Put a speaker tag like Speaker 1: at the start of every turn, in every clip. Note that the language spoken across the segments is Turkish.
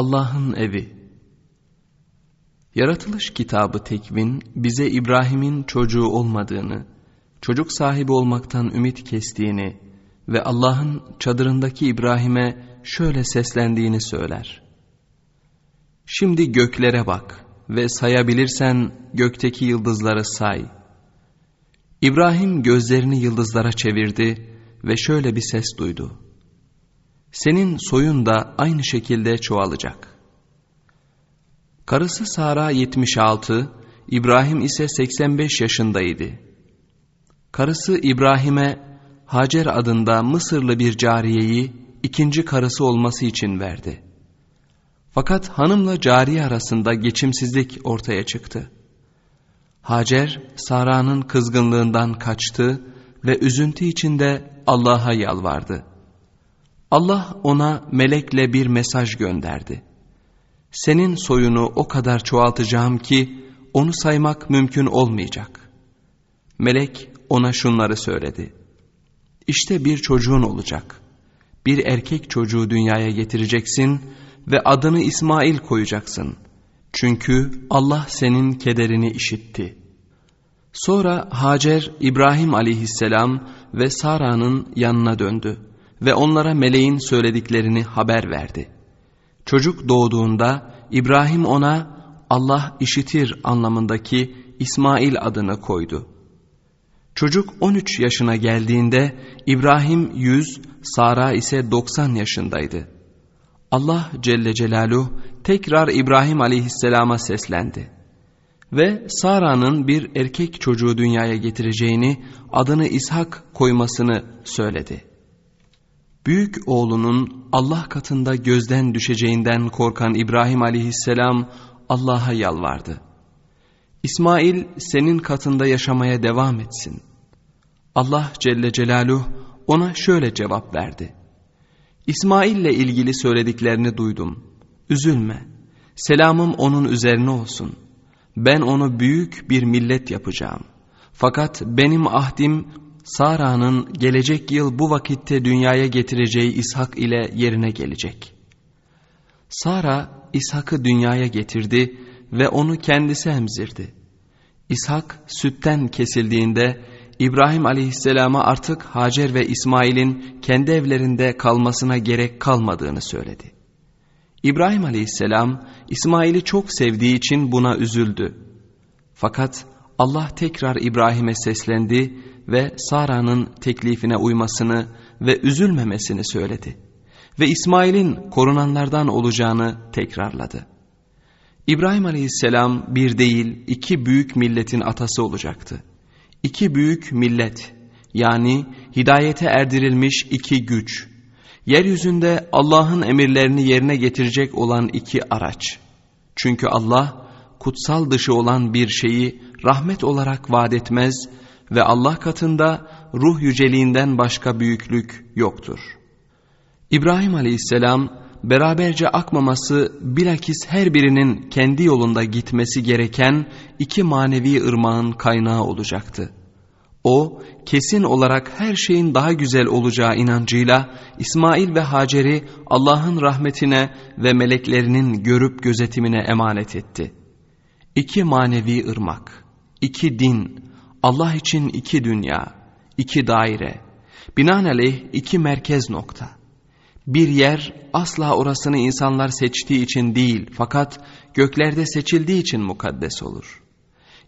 Speaker 1: Allah'ın evi Yaratılış kitabı Tekvin bize İbrahim'in çocuğu olmadığını, çocuk sahibi olmaktan ümit kestiğini ve Allah'ın çadırındaki İbrahim'e şöyle seslendiğini söyler. Şimdi göklere bak ve sayabilirsen gökteki yıldızları say. İbrahim gözlerini yıldızlara çevirdi ve şöyle bir ses duydu. Senin soyun da aynı şekilde çoğalacak. Karısı Sara 76, İbrahim ise 85 yaşındaydı. Karısı İbrahim'e Hacer adında Mısırlı bir cariyeyi ikinci karısı olması için verdi. Fakat hanımla cariye arasında geçimsizlik ortaya çıktı. Hacer, Sara'nın kızgınlığından kaçtı ve üzüntü içinde Allah'a yalvardı. Allah ona melekle bir mesaj gönderdi. Senin soyunu o kadar çoğaltacağım ki onu saymak mümkün olmayacak. Melek ona şunları söyledi. İşte bir çocuğun olacak. Bir erkek çocuğu dünyaya getireceksin ve adını İsmail koyacaksın. Çünkü Allah senin kederini işitti. Sonra Hacer İbrahim aleyhisselam ve Sara'nın yanına döndü ve onlara meleğin söylediklerini haber verdi. Çocuk doğduğunda İbrahim ona Allah işitir anlamındaki İsmail adını koydu. Çocuk 13 yaşına geldiğinde İbrahim 100, Sara ise 90 yaşındaydı. Allah Celle Celaluhu tekrar İbrahim aleyhisselama seslendi. Ve Sara'nın bir erkek çocuğu dünyaya getireceğini, adını İshak koymasını söyledi. Büyük oğlunun Allah katında gözden düşeceğinden korkan İbrahim aleyhisselam Allah'a yalvardı. İsmail senin katında yaşamaya devam etsin. Allah Celle Celaluhu ona şöyle cevap verdi. İsmail ile ilgili söylediklerini duydum. Üzülme. Selamım onun üzerine olsun. Ben onu büyük bir millet yapacağım. Fakat benim ahdim Sara'nın gelecek yıl bu vakitte dünyaya getireceği İshak ile yerine gelecek. Sara İshak'ı dünyaya getirdi ve onu kendisi emzirdi. İshak sütten kesildiğinde İbrahim aleyhisselama artık Hacer ve İsmail'in kendi evlerinde kalmasına gerek kalmadığını söyledi. İbrahim aleyhisselam İsmail'i çok sevdiği için buna üzüldü. Fakat Allah tekrar İbrahim'e seslendi ve Sara'nın teklifine uymasını ve üzülmemesini söyledi. Ve İsmail'in korunanlardan olacağını tekrarladı. İbrahim aleyhisselam bir değil iki büyük milletin atası olacaktı. İki büyük millet yani hidayete erdirilmiş iki güç. Yeryüzünde Allah'ın emirlerini yerine getirecek olan iki araç. Çünkü Allah kutsal dışı olan bir şeyi rahmet olarak vaat etmez ve Allah katında ruh yüceliğinden başka büyüklük yoktur. İbrahim aleyhisselam beraberce akmaması bilakis her birinin kendi yolunda gitmesi gereken iki manevi ırmağın kaynağı olacaktı. O kesin olarak her şeyin daha güzel olacağı inancıyla İsmail ve Hacer'i Allah'ın rahmetine ve meleklerinin görüp gözetimine emanet etti. İki manevi ırmak, iki din, Allah için iki dünya, iki daire, binaenaleyh iki merkez nokta. Bir yer asla orasını insanlar seçtiği için değil fakat göklerde seçildiği için mukaddes olur.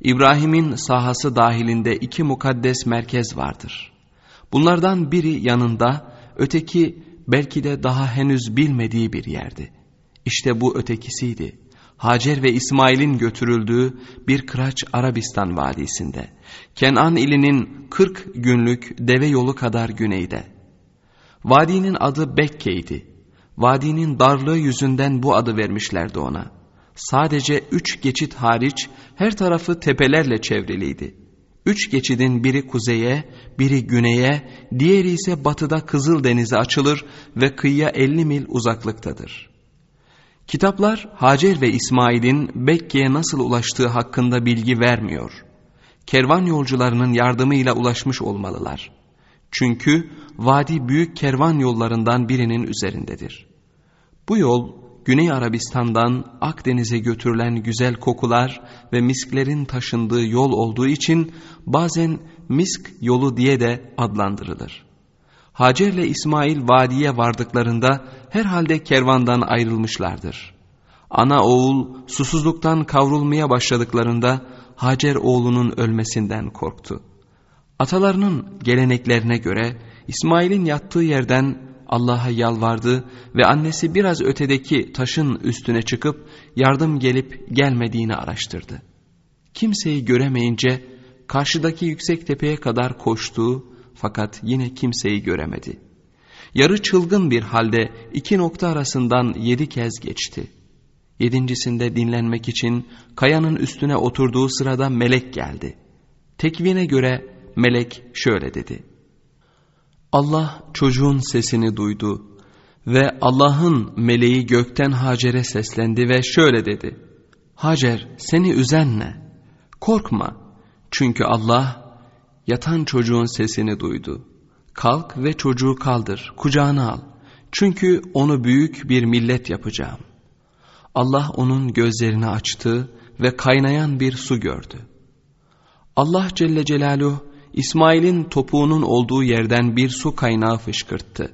Speaker 1: İbrahim'in sahası dahilinde iki mukaddes merkez vardır. Bunlardan biri yanında, öteki belki de daha henüz bilmediği bir yerdi. İşte bu ötekisiydi. Hacer ve İsmail'in götürüldüğü bir kıraç Arabistan vadisinde. Kenan ilinin 40 günlük deve yolu kadar güneyde. Vadinin adı Bekke'ydi. Vadinin darlığı yüzünden bu adı vermişlerdi ona. Sadece üç geçit hariç her tarafı tepelerle çevriliydi. Üç geçidin biri kuzeye, biri güneye, diğeri ise batıda Kızıldeniz'e açılır ve kıyıya 50 mil uzaklıktadır.'' Kitaplar Hacer ve İsmail'in Bekke'ye nasıl ulaştığı hakkında bilgi vermiyor. Kervan yolcularının yardımıyla ulaşmış olmalılar. Çünkü vadi büyük kervan yollarından birinin üzerindedir. Bu yol Güney Arabistan'dan Akdeniz'e götürülen güzel kokular ve misklerin taşındığı yol olduğu için bazen misk yolu diye de adlandırılır. Hacer ile İsmail vadiye vardıklarında herhalde kervandan ayrılmışlardır. Ana oğul susuzluktan kavrulmaya başladıklarında Hacer oğlunun ölmesinden korktu. Atalarının geleneklerine göre İsmail'in yattığı yerden Allah'a yalvardı ve annesi biraz ötedeki taşın üstüne çıkıp yardım gelip gelmediğini araştırdı. Kimseyi göremeyince karşıdaki yüksek tepeye kadar koştu fakat yine kimseyi göremedi. Yarı çılgın bir halde iki nokta arasından yedi kez geçti. Yedincisinde dinlenmek için kayanın üstüne oturduğu sırada melek geldi. Tekvine göre melek şöyle dedi. Allah çocuğun sesini duydu ve Allah'ın meleği gökten Hacer'e seslendi ve şöyle dedi. Hacer seni üzen ne? Korkma çünkü Allah yatan çocuğun sesini duydu. Kalk ve çocuğu kaldır, kucağına al. Çünkü onu büyük bir millet yapacağım. Allah onun gözlerini açtı ve kaynayan bir su gördü. Allah Celle Celaluhu İsmail'in topuğunun olduğu yerden bir su kaynağı fışkırttı.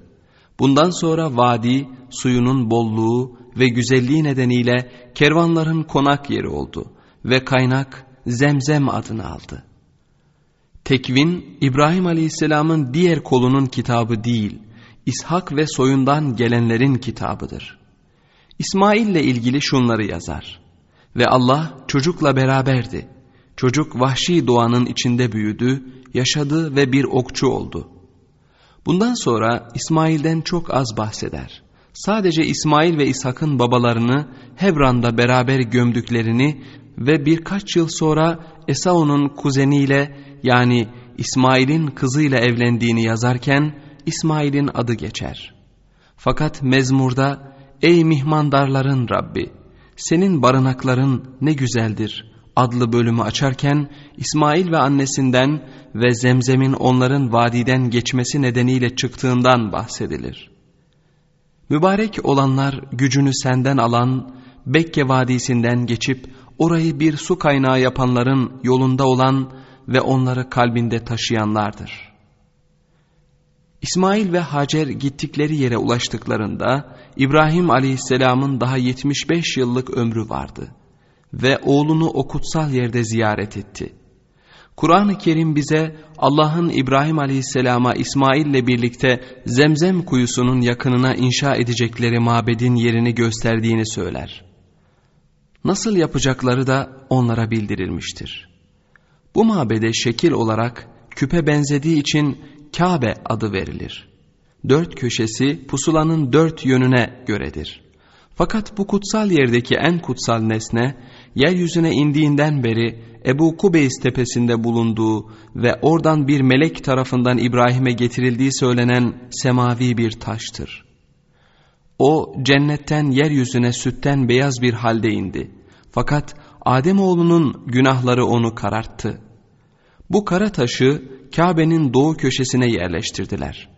Speaker 1: Bundan sonra vadi suyunun bolluğu ve güzelliği nedeniyle kervanların konak yeri oldu ve kaynak Zemzem adını aldı. Tekvin İbrahim Aleyhisselam'ın diğer kolunun kitabı değil, İshak ve soyundan gelenlerin kitabıdır. İsmail ile ilgili şunları yazar. Ve Allah çocukla beraberdi. Çocuk vahşi doğanın içinde büyüdü yaşadı ve bir okçu oldu. Bundan sonra İsmail'den çok az bahseder. Sadece İsmail ve İshak'ın babalarını Hebran'da beraber gömdüklerini ve birkaç yıl sonra Esau'nun kuzeniyle yani İsmail'in kızıyla evlendiğini yazarken İsmail'in adı geçer. Fakat mezmurda ey mihmandarların Rabbi senin barınakların ne güzeldir adlı bölümü açarken İsmail ve annesinden ve zemzemin onların vadiden geçmesi nedeniyle çıktığından bahsedilir. Mübarek olanlar gücünü senden alan Bekke Vadisi'nden geçip orayı bir su kaynağı yapanların yolunda olan ve onları kalbinde taşıyanlardır. İsmail ve Hacer gittikleri yere ulaştıklarında İbrahim aleyhisselamın daha 75 yıllık ömrü vardı ve oğlunu o kutsal yerde ziyaret etti. Kur'an-ı Kerim bize Allah'ın İbrahim aleyhisselama İsmail ile birlikte Zemzem kuyusunun yakınına inşa edecekleri mabedin yerini gösterdiğini söyler. Nasıl yapacakları da onlara bildirilmiştir. Bu mabede şekil olarak küpe benzediği için Kabe adı verilir. Dört köşesi pusulanın dört yönüne göredir. Fakat bu kutsal yerdeki en kutsal nesne yeryüzüne indiğinden beri Ebu Kubeys tepesinde bulunduğu ve oradan bir melek tarafından İbrahim'e getirildiği söylenen semavi bir taştır. O cennetten yeryüzüne sütten beyaz bir halde indi. Fakat Ademoğlunun günahları onu kararttı. Bu kara taşı Kabe'nin doğu köşesine yerleştirdiler.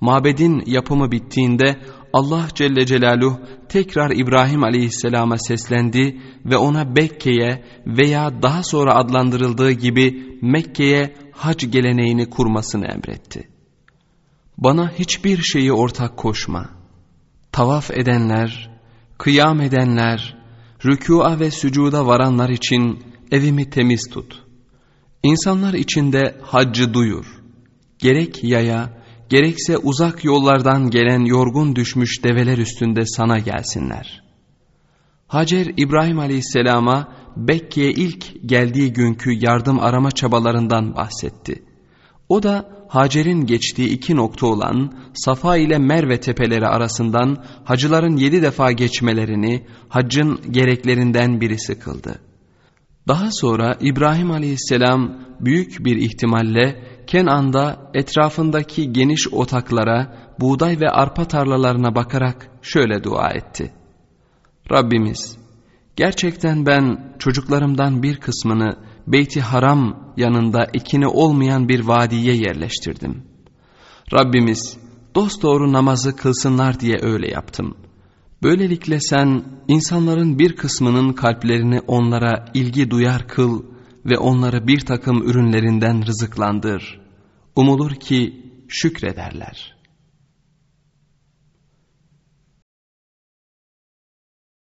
Speaker 1: Mabedin yapımı bittiğinde Allah Celle Celaluhu tekrar İbrahim Aleyhisselam'a seslendi ve ona Bekke'ye veya daha sonra adlandırıldığı gibi Mekke'ye hac geleneğini kurmasını emretti. Bana hiçbir şeyi ortak koşma. Tavaf edenler, kıyam edenler, rükûa ve sücuda varanlar için evimi temiz tut. İnsanlar içinde haccı duyur. Gerek yaya, gerekse uzak yollardan gelen yorgun düşmüş develer üstünde sana gelsinler. Hacer İbrahim Aleyhisselam'a Bekke'ye ilk geldiği günkü yardım arama çabalarından bahsetti. O da Hacer'in geçtiği iki nokta olan Safa ile Merve tepeleri arasından hacıların yedi defa geçmelerini haccın gereklerinden birisi kıldı. Daha sonra İbrahim aleyhisselam büyük bir ihtimalle Kenan'da etrafındaki geniş otaklara, buğday ve arpa tarlalarına bakarak şöyle dua etti. Rabbimiz, gerçekten ben çocuklarımdan bir kısmını Beyti Haram yanında ekini olmayan bir vadiye yerleştirdim. Rabbimiz, dosdoğru namazı kılsınlar diye öyle yaptım. Böylelikle sen insanların bir kısmının kalplerini onlara ilgi duyar kıl ve onları bir takım ürünlerinden rızıklandır. Umulur ki şükrederler.''